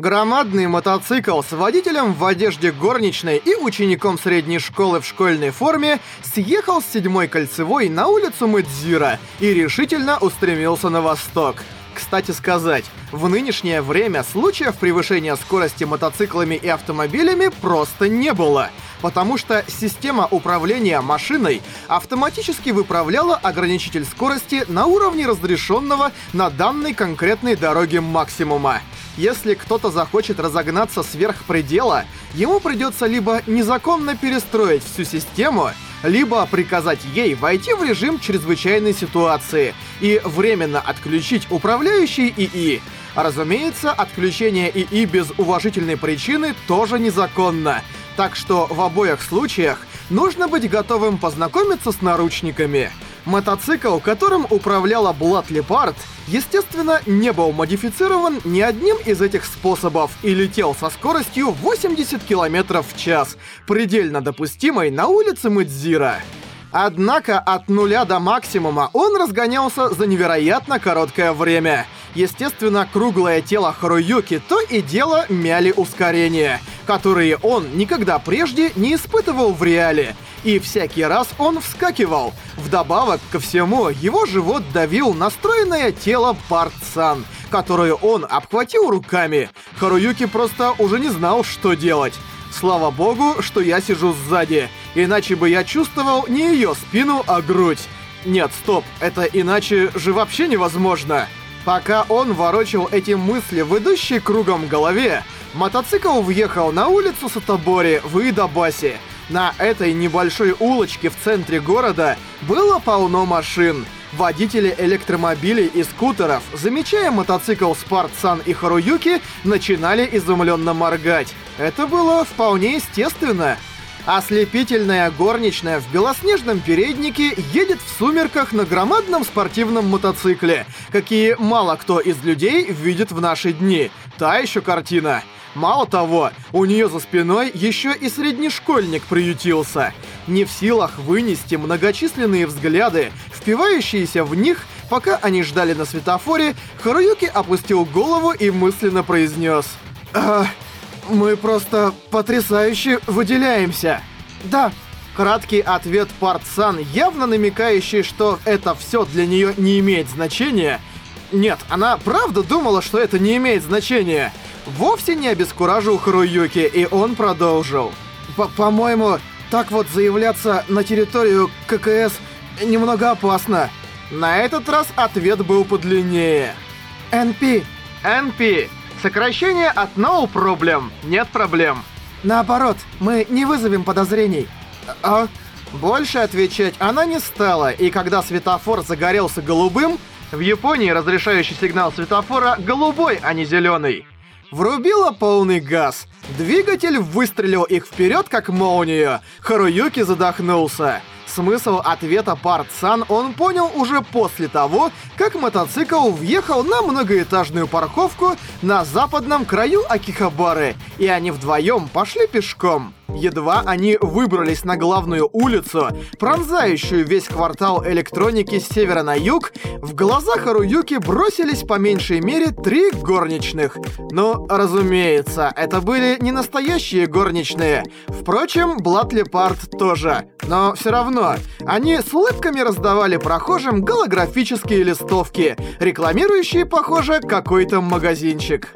Громадный мотоцикл с водителем в одежде горничной и учеником средней школы в школьной форме съехал с седьмой кольцевой на улицу Мэдзира и решительно устремился на восток. Кстати сказать, в нынешнее время случаев превышения скорости мотоциклами и автомобилями просто не было, потому что система управления машиной автоматически выправляла ограничитель скорости на уровне разрешенного на данной конкретной дороге максимума. Если кто-то захочет разогнаться сверх предела, ему придется либо незаконно перестроить всю систему, либо приказать ей войти в режим чрезвычайной ситуации и временно отключить управляющий ИИ. Разумеется, отключение ИИ без уважительной причины тоже незаконно. Так что в обоих случаях нужно быть готовым познакомиться с наручниками. Мотоцикл, которым управляла Блад Лепард, естественно, не был модифицирован ни одним из этих способов и летел со скоростью 80 км в час, предельно допустимой на улице Мэдзира. Однако от нуля до максимума он разгонялся за невероятно короткое время. Естественно, круглое тело Харуюки то и дело мяли ускорение, которые он никогда прежде не испытывал в реале. И всякий раз он вскакивал. Вдобавок ко всему, его живот давил настроенное тело Партсан, которое он обхватил руками. Харуюки просто уже не знал, что делать. Слава богу, что я сижу сзади, иначе бы я чувствовал не ее спину, а грудь. Нет, стоп, это иначе же вообще невозможно. Пока он ворочил эти мысли в идущей кругом голове, мотоцикл въехал на улицу Сатобори в Идабасе. На этой небольшой улочке в центре города было полно машин. Водители электромобилей и скутеров, замечая мотоцикл Спартсан и Харуюки, начинали изумленно моргать. Это было вполне естественно. Ослепительная горничная в белоснежном переднике едет в сумерках на громадном спортивном мотоцикле, какие мало кто из людей видит в наши дни. Та еще картина. Мало того, у нее за спиной еще и среднешкольник приютился. Не в силах вынести многочисленные взгляды, впивающиеся в них, пока они ждали на светофоре, Харуюки опустил голову и мысленно произнес «Ах...» Мы просто потрясающе выделяемся. Да. Краткий ответ Партсан, явно намекающий, что это все для нее не имеет значения. Нет, она правда думала, что это не имеет значения. Вовсе не обескуражил Харуюки, и он продолжил. По-моему, так вот заявляться на территорию ККС немного опасно. На этот раз ответ был подлиннее. НП. НП. Сокращение от No Problem. Нет проблем. Наоборот, мы не вызовем подозрений. А? Больше отвечать она не стала, и когда светофор загорелся голубым, в Японии разрешающий сигнал светофора голубой, а не зеленый. Врубила полный газ. Двигатель выстрелил их вперед, как молнию. Харуюки задохнулся. Смысл ответа Парт-сан он понял уже после того, как мотоцикл въехал на многоэтажную парковку на западном краю Акихабары, и они вдвоем пошли пешком. Едва они выбрались на главную улицу, пронзающую весь квартал электроники с севера на юг, в глаза Харуюки бросились по меньшей мере три горничных. Ну, разумеется, это были не настоящие горничные. Впрочем, Блат Лепард тоже. Но все равно, они с улыбками раздавали прохожим голографические листовки, рекламирующие, похоже, какой-то магазинчик.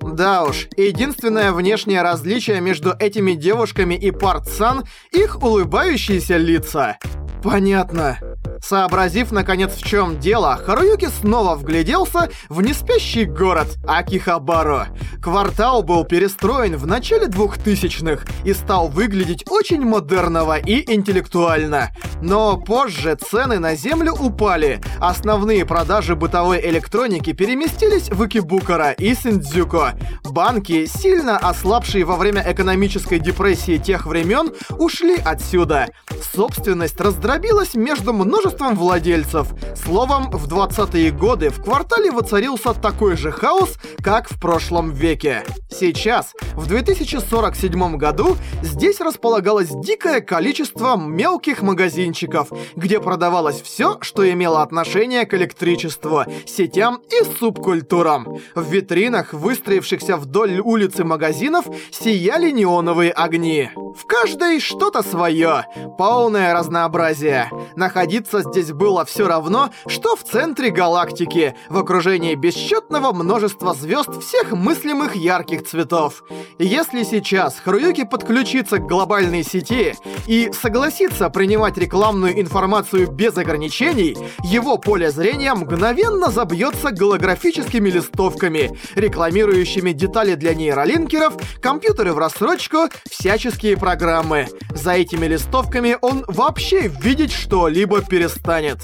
Да уж, единственное внешнее различие между этими девушками и Парт-сан — их улыбающиеся лица. Понятно. Сообразив, наконец, в чем дело, Харуюки снова вгляделся в неспящий город Акихабару. Квартал был перестроен в начале 2000-х и стал выглядеть очень модерново и интеллектуально. Но позже цены на землю упали, основные продажи бытовой электроники переместились в Икибукара и Синдзюко. Банки, сильно ослабшие во время экономической депрессии тех времен, ушли отсюда. Собственность раздробилась между множеством множеством владельцев. Словом, в 20-е годы в квартале воцарился такой же хаос, как в прошлом веке. Сейчас, в 2047 году, здесь располагалось дикое количество мелких магазинчиков, где продавалось все, что имело отношение к электричеству, сетям и субкультурам. В витринах, выстроившихся вдоль улицы магазинов, сияли неоновые огни. В каждой что-то свое, полное разнообразие. Находиться здесь было все равно, что в центре галактики, в окружении бесчетного множества звезд всех мыслимых ярких цветов. Если сейчас Харуюки подключится к глобальной сети и согласится принимать рекламную информацию без ограничений, его поле зрения мгновенно забьется голографическими листовками, рекламирующими детали для нейролинкеров, компьютеры в рассрочку, всяческие программы. За этими листовками он вообще видеть что-либо перестанет.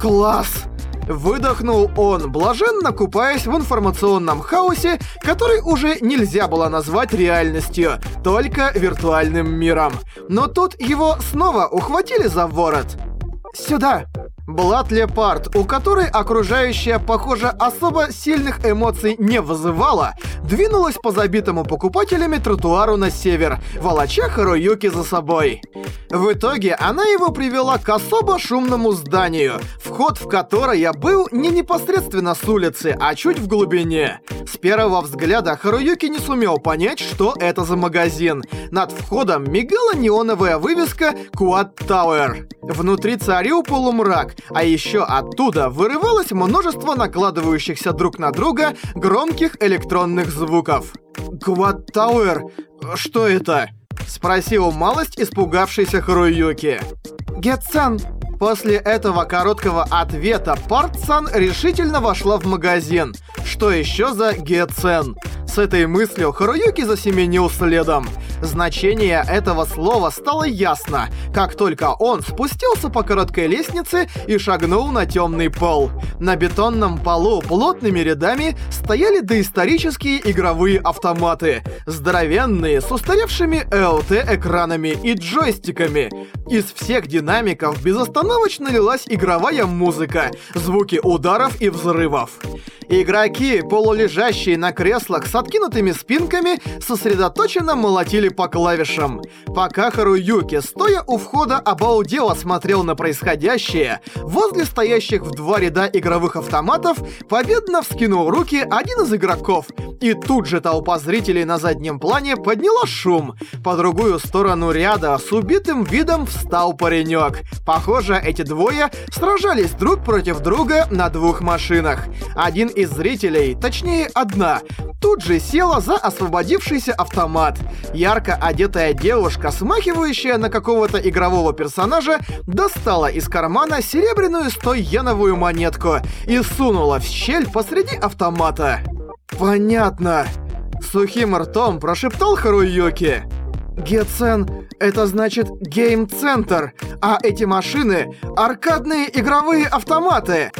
Класс! Выдохнул он, блаженно купаясь в информационном хаосе, который уже нельзя было назвать реальностью, только виртуальным миром. Но тут его снова ухватили за ворот. «Сюда!» Блад Лепард, у которой окружающая, похоже, особо сильных эмоций не вызывала, двинулась по забитому покупателями тротуару на север, волоча Харуюки за собой. В итоге она его привела к особо шумному зданию, вход в которое был не непосредственно с улицы, а чуть в глубине. С первого взгляда Харуюки не сумел понять, что это за магазин. Над входом мигала неоновая вывеска Quad Tower. Внутри царил полумрак, а еще оттуда вырывалось множество накладывающихся друг на друга громких электронных звуков. Quad Tower? Что это? Спросил малость испугавшийся Харуюки. Гетсан. После этого короткого ответа Партсан решительно вошла в магазин. Что еще за Гетсен? С этой мыслью Харуюки засеменил следом. Значение этого слова стало ясно, как только он спустился по короткой лестнице и шагнул на темный пол. На бетонном полу плотными рядами стояли доисторические игровые автоматы, здоровенные, с устаревшими LT-экранами и джойстиками. Из всех динамиков безостановочно лилась игровая музыка, звуки ударов и взрывов. Игроки, полулежащие на креслах с откинутыми спинками, сосредоточенно молотили по клавишам. Пока Харуюки, стоя у входа, обалдело смотрел на происходящее, возле стоящих в два ряда игровых автоматов победно вскинул руки один из игроков, и тут же толпа зрителей на заднем плане подняла шум. По другую сторону ряда с убитым видом встал паренек. Похоже, эти двое сражались друг против друга на двух машинах. Один из зрителей, точнее одна, тут же села за освободившийся автомат. Ярко одетая девушка, смахивающая на какого-то игрового персонажа, достала из кармана серебряную 100-йеновую монетку и сунула в щель посреди автомата. «Понятно!» Сухим ртом прошептал Харуюки. Гетсен — это значит гейм-центр, а эти машины — аркадные игровые автоматы.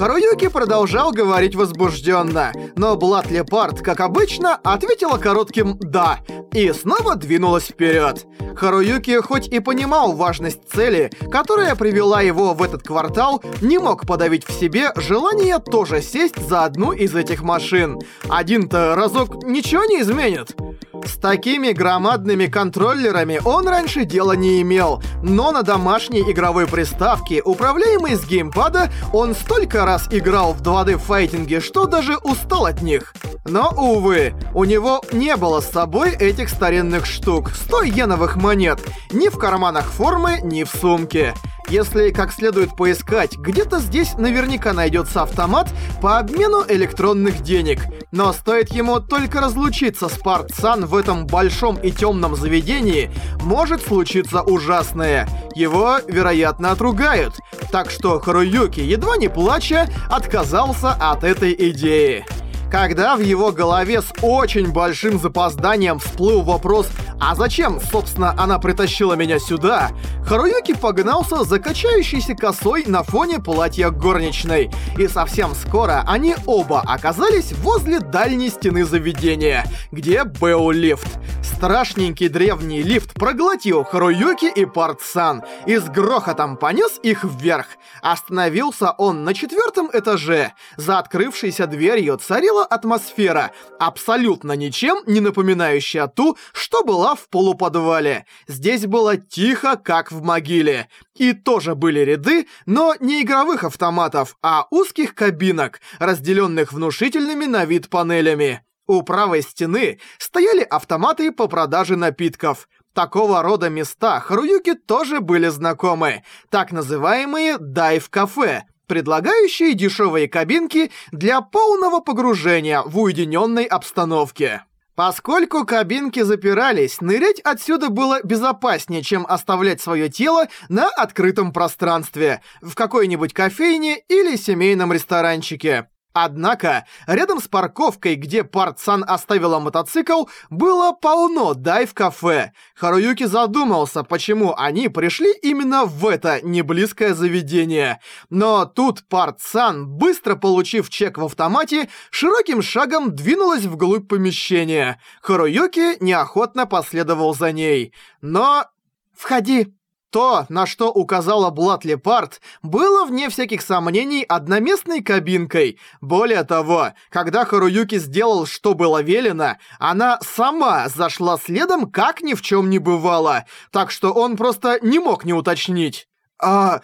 Харуюки продолжал говорить возбужденно, но Блад Лепард, как обычно, ответила коротким «да» и снова двинулась вперед. Харуюки, хоть и понимал важность цели, которая привела его в этот квартал, не мог подавить в себе желание тоже сесть за одну из этих машин. Один-то разок ничего не изменит. С такими громадными контроллерами он раньше дела не имел, но на домашней игровой приставке, управляемой с геймпада, он столько раз играл в 2D-файтинге, что даже устал от них. Но, увы, у него не было с собой этих старинных штук, 100 йеновых монет, ни в карманах формы, ни в сумке. Если как следует поискать, где-то здесь наверняка найдется автомат по обмену электронных денег. Но стоит ему только разлучиться с Парт-сан в этом большом и темном заведении, может случиться ужасное. Его, вероятно, отругают. Так что Харуюки, едва не плача, отказался от этой идеи. Когда в его голове с очень большим запозданием всплыл вопрос А зачем, собственно, она притащила меня сюда? Харуюки погнался за качающейся косой на фоне платья горничной. И совсем скоро они оба оказались возле дальней стены заведения, где был лифт. Страшненький древний лифт проглотил Харуюки и Партсан и с грохотом понес их вверх. Остановился он на четвертом этаже. За открывшейся дверью царила атмосфера, абсолютно ничем не напоминающая ту, что была в полуподвале. Здесь было тихо, как в могиле. И тоже были ряды, но не игровых автоматов, а узких кабинок, разделенных внушительными на вид панелями. У правой стены стояли автоматы по продаже напитков. Такого рода места Харуюки тоже были знакомы, так называемые дайв-кафе, предлагающие дешевые кабинки для полного погружения в уединенной обстановке. Поскольку кабинки запирались, нырять отсюда было безопаснее, чем оставлять свое тело на открытом пространстве, в какой-нибудь кофейне или семейном ресторанчике. Однако, рядом с парковкой, где Парт-сан оставила мотоцикл, было полно дайв-кафе. Харуюки задумался, почему они пришли именно в это неблизкое заведение. Но тут Парт-сан, быстро получив чек в автомате, широким шагом двинулась вглубь помещения. Харуюки неохотно последовал за ней. Но... «Входи!» То, на что указала Блат Лепард, было, вне всяких сомнений, одноместной кабинкой. Более того, когда Харуюки сделал, что было велено, она сама зашла следом, как ни в чем не бывало, так что он просто не мог не уточнить. «А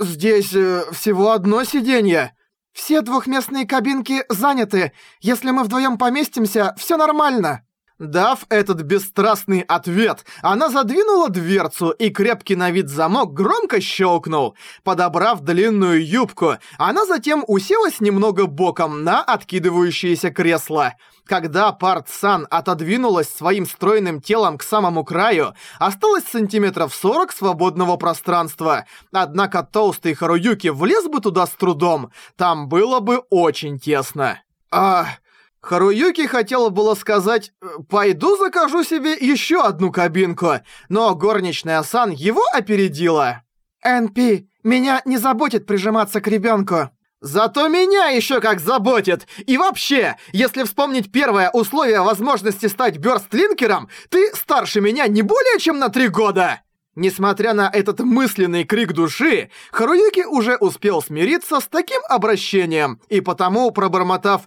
здесь э, всего одно сиденье?» «Все двухместные кабинки заняты. Если мы вдвоем поместимся, все нормально». Дав этот бесстрастный ответ, она задвинула дверцу, и крепкий на вид замок громко щелкнул. Подобрав длинную юбку, она затем уселась немного боком на откидывающееся кресло. Когда Парт-сан отодвинулась своим стройным телом к самому краю, осталось сантиметров 40 свободного пространства. Однако толстый Харуюки влез бы туда с трудом. Там было бы очень тесно. А... Харуюки хотела было сказать «Пойду закажу себе еще одну кабинку», но горничная Сан его опередила. «НП, меня не заботит прижиматься к ребенку». «Зато меня еще как заботит! И вообще, если вспомнить первое условие возможности стать бёрстлинкером, ты старше меня не более чем на три года!» Несмотря на этот мысленный крик души, Харуюки уже успел смириться с таким обращением, и потому, пробормотав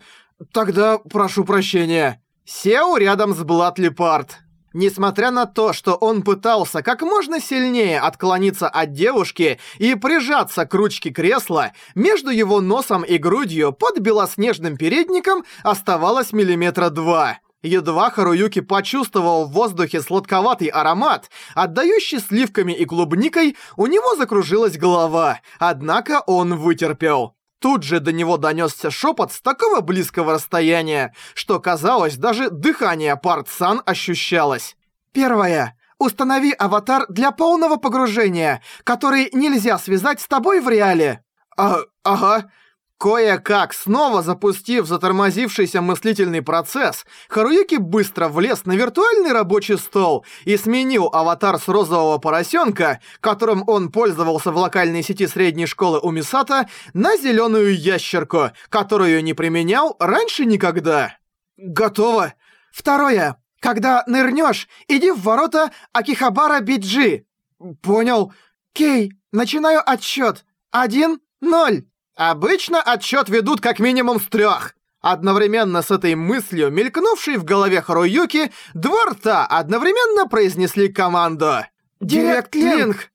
«Тогда прошу прощения». Сел рядом с Блат Лепард. Несмотря на то, что он пытался как можно сильнее отклониться от девушки и прижаться к ручке кресла, между его носом и грудью под белоснежным передником оставалось миллиметра два. Едва Харуюки почувствовал в воздухе сладковатый аромат, отдающий сливками и клубникой, у него закружилась голова, однако он вытерпел. Тут же до него донесся шепот с такого близкого расстояния, что казалось, даже дыхание Парт-сан ощущалось. Первое. Установи аватар для полного погружения, который нельзя связать с тобой в реале. А, ага. Кое-как, снова запустив затормозившийся мыслительный процесс, Харуюки быстро влез на виртуальный рабочий стол и сменил аватар с розового поросенка, которым он пользовался в локальной сети средней школы у Мисата, на зеленую ящерку, которую не применял раньше никогда. Готово. Второе. Когда нырнешь, иди в ворота Акихабара Биджи. Понял. Кей, начинаю отсчет. Один, ноль. Обычно отчет ведут как минимум с трех. Одновременно с этой мыслью, мелькнувшей в голове Харуюки, два рта одновременно произнесли команду. «Директ Линк!»